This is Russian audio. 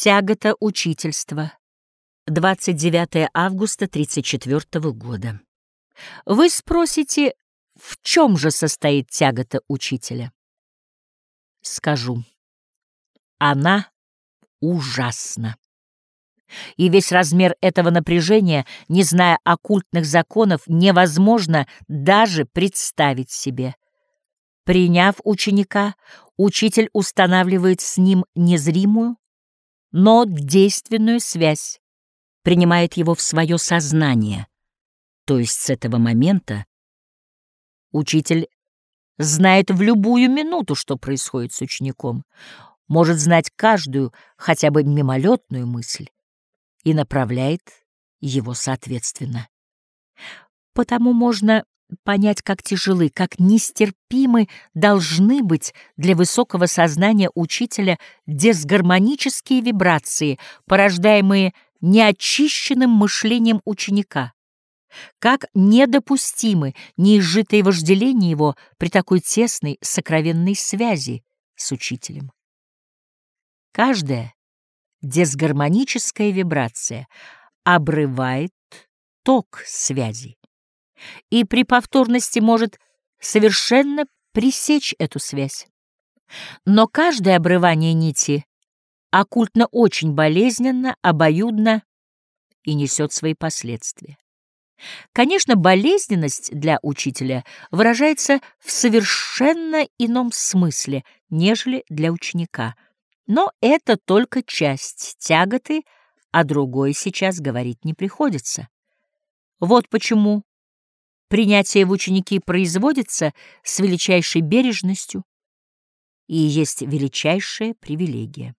Тягота учительства. 29 августа 34 года. Вы спросите, в чем же состоит тягота учителя? Скажу. Она ужасна. И весь размер этого напряжения, не зная оккультных законов, невозможно даже представить себе. Приняв ученика, учитель устанавливает с ним незримую, но действенную связь, принимает его в свое сознание. То есть с этого момента учитель знает в любую минуту, что происходит с учеником, может знать каждую, хотя бы мимолетную мысль и направляет его соответственно. Потому можно понять, как тяжелы, как нестерпимы должны быть для высокого сознания учителя дисгармонические вибрации, порождаемые неочищенным мышлением ученика. Как недопустимы неизжитые вожделения его при такой тесной сокровенной связи с учителем. Каждая дисгармоническая вибрация обрывает ток связи и при повторности может совершенно пресечь эту связь. Но каждое обрывание нити оккультно очень болезненно, обоюдно и несет свои последствия. Конечно, болезненность для учителя выражается в совершенно ином смысле, нежели для ученика. Но это только часть тяготы, о другой сейчас говорить не приходится. Вот почему Принятие в ученики производится с величайшей бережностью и есть величайшая привилегия.